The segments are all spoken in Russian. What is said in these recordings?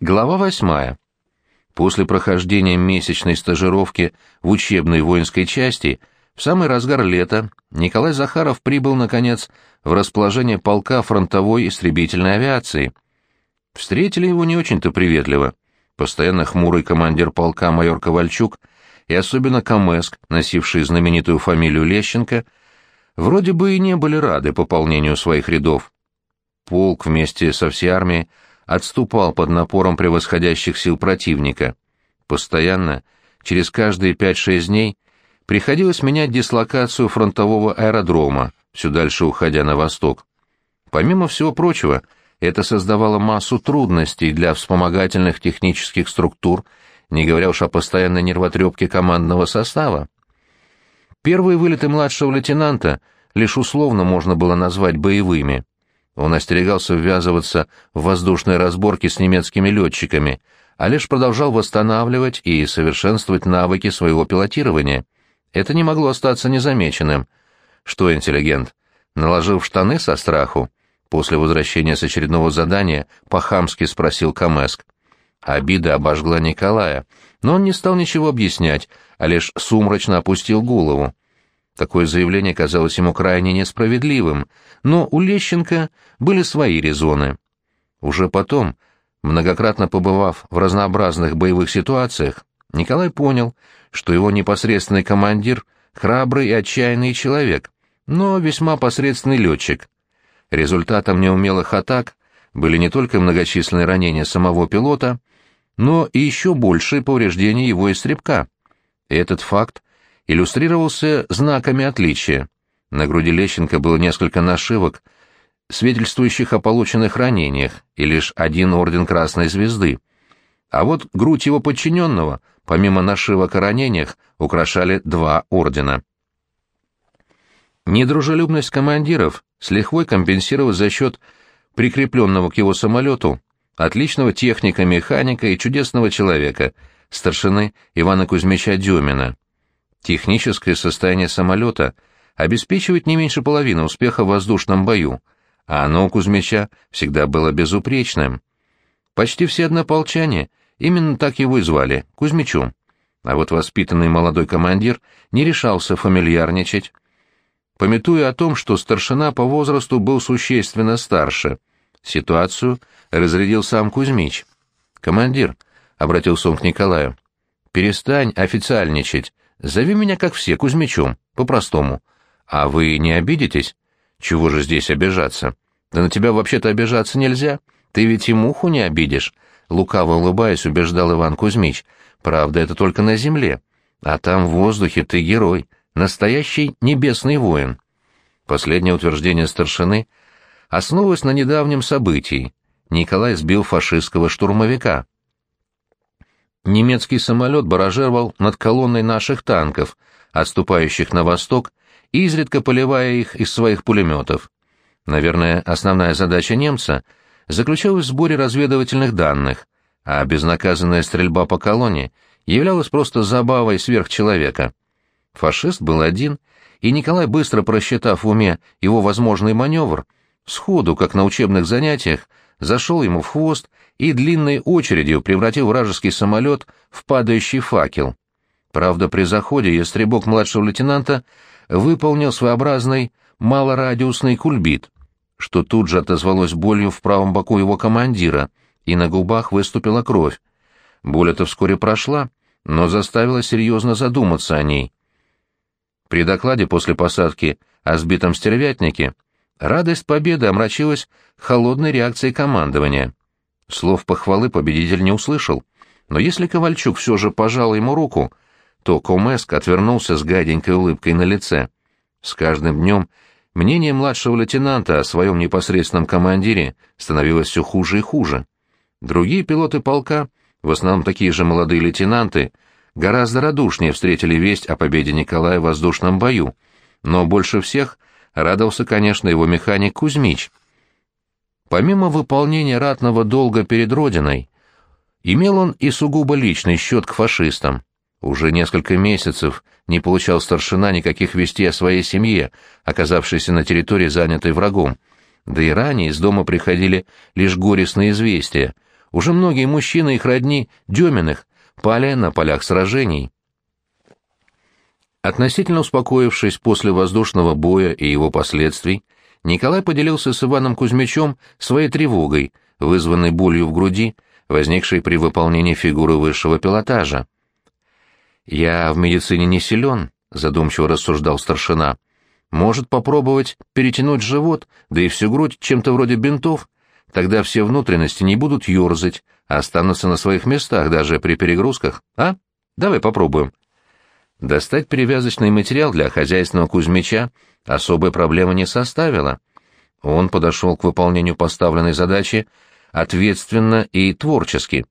Глава восьмая. После прохождения месячной стажировки в учебной воинской части в самый разгар лета Николай Захаров прибыл, наконец, в расположение полка фронтовой истребительной авиации. Встретили его не очень-то приветливо. Постоянно хмурый командир полка майор Ковальчук и особенно Камеск, носивший знаменитую фамилию Лещенко, вроде бы и не были рады пополнению своих рядов. Полк вместе со всей армией отступал под напором превосходящих сил противника. Постоянно, через каждые 5-6 дней, приходилось менять дислокацию фронтового аэродрома, все дальше уходя на восток. Помимо всего прочего, это создавало массу трудностей для вспомогательных технических структур, не говоря уж о постоянной нервотрепке командного состава. Первые вылеты младшего лейтенанта лишь условно можно было назвать боевыми — он остерегался ввязываться в воздушные разборки с немецкими летчиками, а лишь продолжал восстанавливать и совершенствовать навыки своего пилотирования. Это не могло остаться незамеченным. Что, интеллигент, наложил штаны со страху? После возвращения с очередного задания по-хамски спросил Камеск. Обида обожгла Николая, но он не стал ничего объяснять, а лишь сумрачно опустил голову. Такое заявление казалось ему крайне несправедливым, но у Лещенко были свои резоны. Уже потом, многократно побывав в разнообразных боевых ситуациях, Николай понял, что его непосредственный командир — храбрый и отчаянный человек, но весьма посредственный летчик. Результатом неумелых атак были не только многочисленные ранения самого пилота, но и еще большие повреждения его истребка. Этот факт иллюстрировался знаками отличия. На груди Лещенко было несколько нашивок, свидетельствующих о полученных ранениях, и лишь один орден Красной Звезды. А вот грудь его подчиненного, помимо нашивок о ранениях, украшали два ордена. Недружелюбность командиров с лихвой компенсировалась за счет прикрепленного к его самолету отличного техника-механика и чудесного человека, старшины Ивана Кузьмича Дюмина. Техническое состояние самолета обеспечивает не меньше половины успеха в воздушном бою, а оно у Кузьмича всегда было безупречным. Почти все однополчане именно так его и звали, Кузьмичу. А вот воспитанный молодой командир не решался фамильярничать, пометуя о том, что старшина по возрасту был существенно старше. Ситуацию разрядил сам Кузьмич. «Командир», — обратился он к Николаю, — «перестань официальничать, Зови меня, как все, Кузьмичом, по-простому. А вы не обидитесь? Чего же здесь обижаться? Да на тебя вообще-то обижаться нельзя. Ты ведь и муху не обидишь. Лукаво улыбаясь, убеждал Иван Кузьмич. Правда, это только на земле. А там в воздухе ты герой, настоящий небесный воин. Последнее утверждение старшины основывалось на недавнем событии. Николай сбил фашистского штурмовика. Немецкий самолет баражировал над колонной наших танков, отступающих на восток, изредка поливая их из своих пулеметов. Наверное, основная задача немца заключалась в сборе разведывательных данных, а безнаказанная стрельба по колонне являлась просто забавой сверхчеловека. Фашист был один, и Николай, быстро просчитав в уме его возможный маневр, сходу, как на учебных занятиях, зашел ему в хвост и длинной очередью превратил вражеский самолет в падающий факел. Правда, при заходе ястребок младшего лейтенанта выполнил своеобразный малорадиусный кульбит, что тут же отозвалось болью в правом боку его командира, и на губах выступила кровь. Боль эта вскоре прошла, но заставила серьезно задуматься о ней. При докладе после посадки о сбитом стервятнике Радость победы омрачилась холодной реакцией командования. Слов похвалы победитель не услышал, но если Ковальчук все же пожал ему руку, то Комеск отвернулся с гаденькой улыбкой на лице. С каждым днем мнение младшего лейтенанта о своем непосредственном командире становилось все хуже и хуже. Другие пилоты полка, в основном такие же молодые лейтенанты, гораздо радушнее встретили весть о победе Николая в воздушном бою, но больше всех радовался, конечно, его механик Кузьмич. Помимо выполнения ратного долга перед Родиной, имел он и сугубо личный счет к фашистам. Уже несколько месяцев не получал старшина никаких вестей о своей семье, оказавшейся на территории, занятой врагом. Да и ранее из дома приходили лишь горестные известия. уже многие мужчины их родни Деминых пали на полях сражений. Относительно успокоившись после воздушного боя и его последствий, Николай поделился с Иваном Кузьмичем своей тревогой, вызванной болью в груди, возникшей при выполнении фигуры высшего пилотажа. «Я в медицине не силен», — задумчиво рассуждал старшина. «Может попробовать перетянуть живот, да и всю грудь чем-то вроде бинтов? Тогда все внутренности не будут ерзать, а останутся на своих местах даже при перегрузках, а? Давай попробуем». Достать перевязочный материал для хозяйственного Кузьмича особой проблемы не составило. Он подошел к выполнению поставленной задачи ответственно и творчески.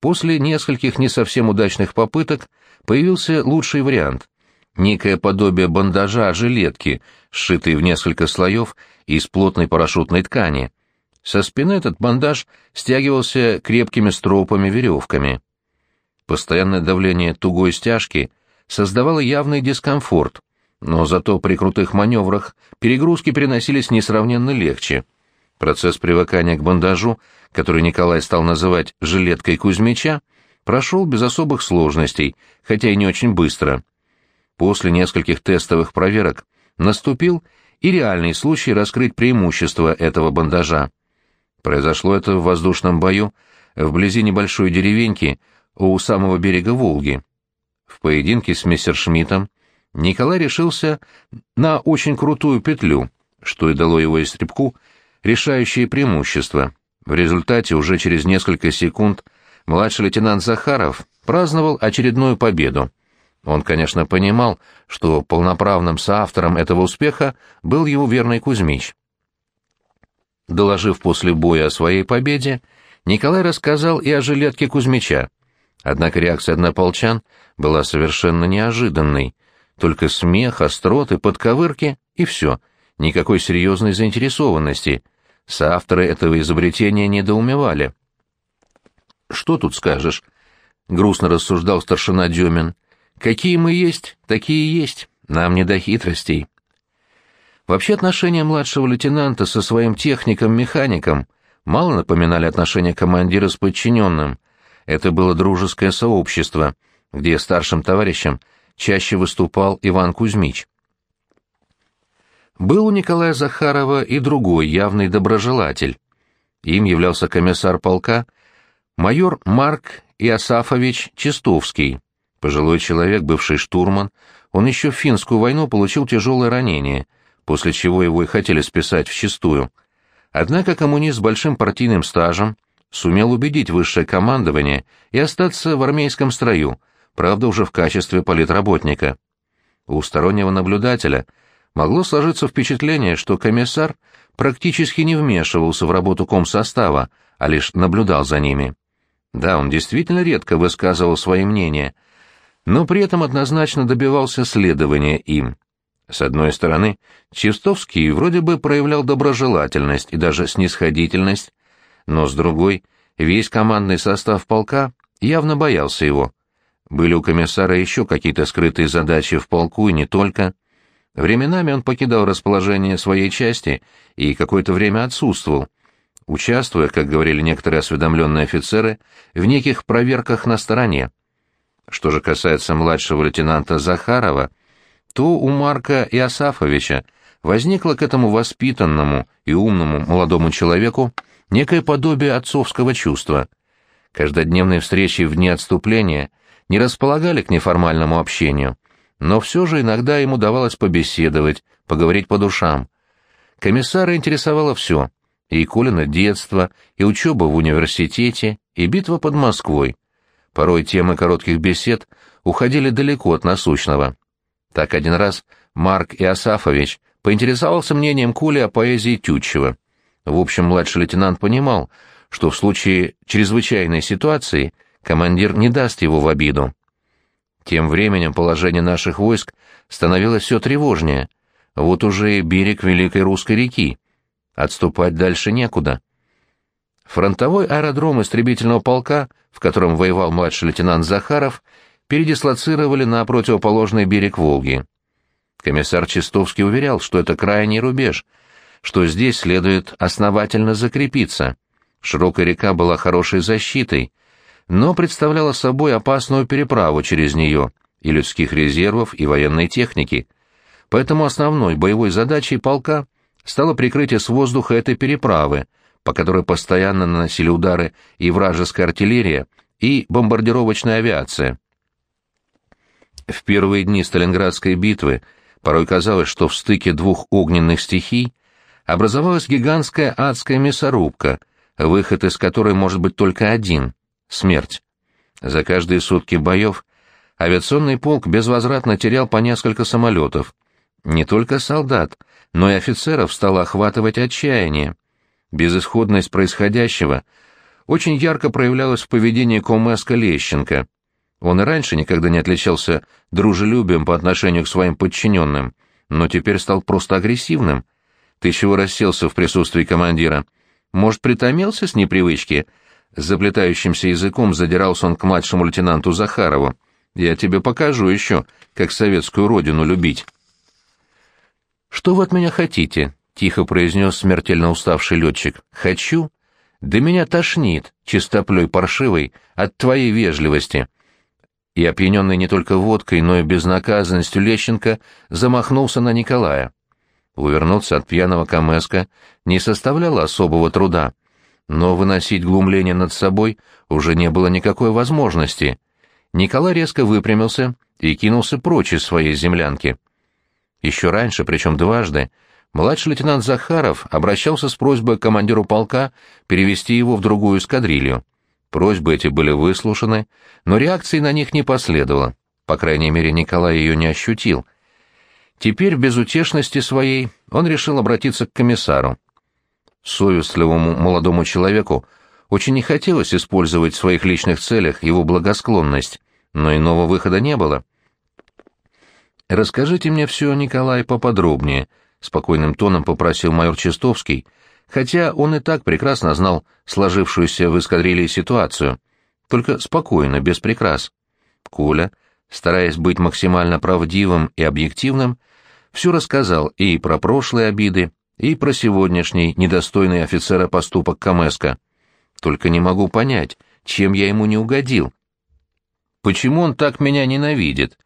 После нескольких не совсем удачных попыток появился лучший вариант. Некое подобие бандажа жилетки, сшитый в несколько слоев из плотной парашютной ткани. Со спины этот бандаж стягивался крепкими стропами-веревками. Постоянное давление тугой стяжки создавало явный дискомфорт, но зато при крутых маневрах перегрузки переносились несравненно легче. Процесс привыкания к бандажу, который Николай стал называть «жилеткой Кузьмича», прошел без особых сложностей, хотя и не очень быстро. После нескольких тестовых проверок наступил и реальный случай раскрыть преимущество этого бандажа. Произошло это в воздушном бою вблизи небольшой деревеньки у самого берега Волги. В поединке с мессершмиттом Николай решился на очень крутую петлю, что и дало его истребку решающее преимущество. В результате уже через несколько секунд младший лейтенант Захаров праздновал очередную победу. Он, конечно, понимал, что полноправным соавтором этого успеха был его верный Кузьмич. Доложив после боя о своей победе, Николай рассказал и о жилетке Кузьмича. Однако реакция однополчан была совершенно неожиданной. Только смех, остроты, подковырки и все. Никакой серьезной заинтересованности. Соавторы этого изобретения недоумевали. «Что тут скажешь?» — грустно рассуждал старшина Демин. «Какие мы есть, такие есть. Нам не до хитростей». Вообще отношения младшего лейтенанта со своим техником-механиком мало напоминали отношения командира с подчиненным. Это было дружеское сообщество, где старшим товарищем чаще выступал Иван Кузьмич. Был у Николая Захарова и другой явный доброжелатель. Им являлся комиссар полка майор Марк Иосафович Чистовский. Пожилой человек, бывший штурман, он еще в финскую войну получил тяжелое ранение, после чего его и хотели списать в чистую. Однако коммунист с большим партийным стажем сумел убедить высшее командование и остаться в армейском строю, правда уже в качестве политработника. У стороннего наблюдателя могло сложиться впечатление, что комиссар практически не вмешивался в работу комсостава, а лишь наблюдал за ними. Да, он действительно редко высказывал свои мнения, но при этом однозначно добивался следования им. С одной стороны, Чистовский вроде бы проявлял доброжелательность и даже снисходительность, но с другой, весь командный состав полка явно боялся его. Были у комиссара еще какие-то скрытые задачи в полку и не только. Временами он покидал расположение своей части и какое-то время отсутствовал, участвуя, как говорили некоторые осведомленные офицеры, в неких проверках на стороне. Что же касается младшего лейтенанта Захарова, то у Марка Иосафовича возникло к этому воспитанному и умному молодому человеку некое подобие отцовского чувства. Каждодневные встречи в дни отступления не располагали к неформальному общению, но все же иногда ему давалось побеседовать, поговорить по душам. Комиссара интересовало все — и Колина детство, и учеба в университете, и битва под Москвой. Порой темы коротких бесед уходили далеко от насущного. Так один раз Марк Иосафович поинтересовался мнением Коли о поэзии Тютчева. В общем, младший лейтенант понимал, что в случае чрезвычайной ситуации командир не даст его в обиду. Тем временем положение наших войск становилось все тревожнее. Вот уже и берег Великой Русской реки. Отступать дальше некуда. Фронтовой аэродром истребительного полка, в котором воевал младший лейтенант Захаров, передислоцировали на противоположный берег Волги. Комиссар Чистовский уверял, что это крайний рубеж — что здесь следует основательно закрепиться, Широкая река была хорошей защитой, но представляла собой опасную переправу через нее и людских резервов, и военной техники. Поэтому основной боевой задачей полка стало прикрытие с воздуха этой переправы, по которой постоянно наносили удары и вражеская артиллерия, и бомбардировочная авиация. В первые дни Сталинградской битвы порой казалось, что в стыке двух огненных стихий образовалась гигантская адская мясорубка, выход из которой может быть только один — смерть. За каждые сутки боев авиационный полк безвозвратно терял по несколько самолетов. Не только солдат, но и офицеров стало охватывать отчаяние. Безысходность происходящего очень ярко проявлялась в поведении Комеска Лещенко. Он и раньше никогда не отличался дружелюбием по отношению к своим подчиненным, но теперь стал просто агрессивным. Ты чего расселся в присутствии командира? Может, притомился с непривычки? Заплетающимся языком задирался он к младшему лейтенанту Захарову. Я тебе покажу еще, как советскую родину любить. «Что вы от меня хотите?» — тихо произнес смертельно уставший летчик. «Хочу? Да меня тошнит, чистоплей паршивый, от твоей вежливости и, опьяненный не только водкой, но и безнаказанностью Лещенко, замахнулся на Николая. Увернуться от пьяного Камеска не составляло особого труда, но выносить глумление над собой уже не было никакой возможности. Николай резко выпрямился и кинулся прочь из своей землянки. Еще раньше, причем дважды, младший лейтенант Захаров обращался с просьбой командиру полка перевести его в другую эскадрилью. Просьбы эти были выслушаны, но реакции на них не последовало. По крайней мере, Николай ее не ощутил. Теперь в безутешности своей он решил обратиться к комиссару. Совестливому молодому человеку очень не хотелось использовать в своих личных целях его благосклонность, но иного выхода не было. «Расскажите мне все, Николай, поподробнее», — спокойным тоном попросил майор Чистовский, хотя он и так прекрасно знал сложившуюся в эскадрилье ситуацию, только спокойно, без прикрас. Коля, стараясь быть максимально правдивым и объективным, все рассказал и про прошлые обиды, и про сегодняшний недостойный офицера поступок Камеска. Только не могу понять, чем я ему не угодил. Почему он так меня ненавидит?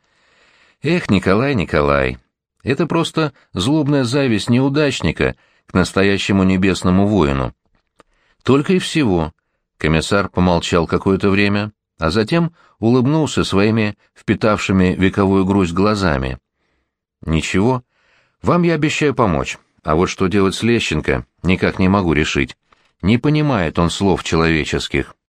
Эх, Николай, Николай, это просто злобная зависть неудачника — к настоящему небесному воину. Только и всего. Комиссар помолчал какое-то время, а затем улыбнулся своими впитавшими вековую грусть глазами. «Ничего, вам я обещаю помочь, а вот что делать с Лещенко, никак не могу решить. Не понимает он слов человеческих».